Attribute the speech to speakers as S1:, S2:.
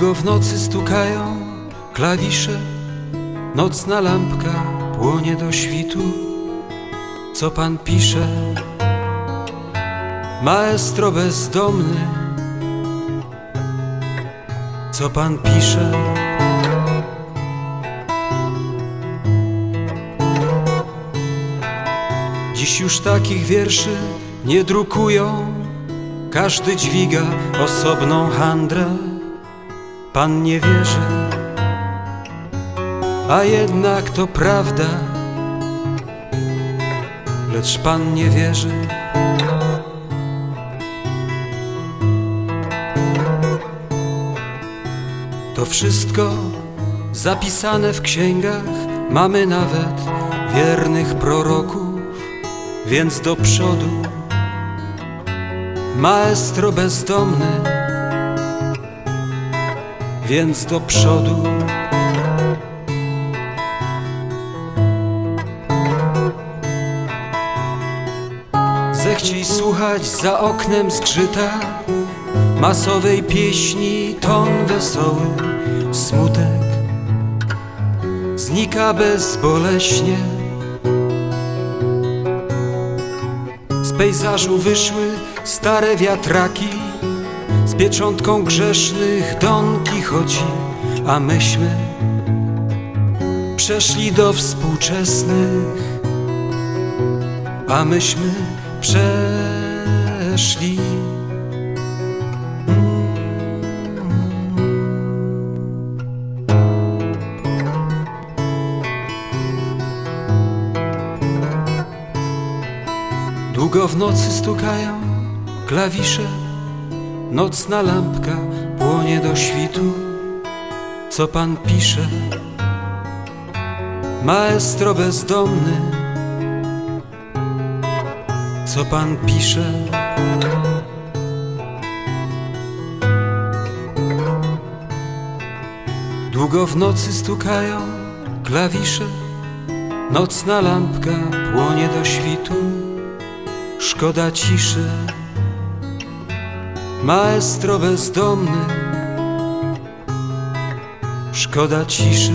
S1: Długo w nocy stukają klawisze, nocna lampka płonie do świtu. Co pan pisze? Maestro bezdomny, co pan pisze? Dziś już takich wierszy nie drukują, każdy dźwiga osobną handrę. Pan nie wierzy, a jednak to prawda, lecz pan nie wierzy. To wszystko zapisane w księgach, mamy nawet wiernych proroków, więc do przodu. Maestro bezdomny, więc do przodu. Zechciej słuchać za oknem zgrzyta masowej pieśni ton wesoły, smutek znika bezboleśnie. Z pejzażu wyszły stare wiatraki pieczątką grzesznych Don Kichoci, a myśmy przeszli do współczesnych, a myśmy przeszli. Długo w nocy stukają klawisze, nocna lampka płonie do świtu. Co pan pisze? Maestro bezdomny, co pan pisze? Długo w nocy stukają klawisze, nocna lampka płonie do świtu. Szkoda ciszy, maestro bezdomny. Szkoda ciszy,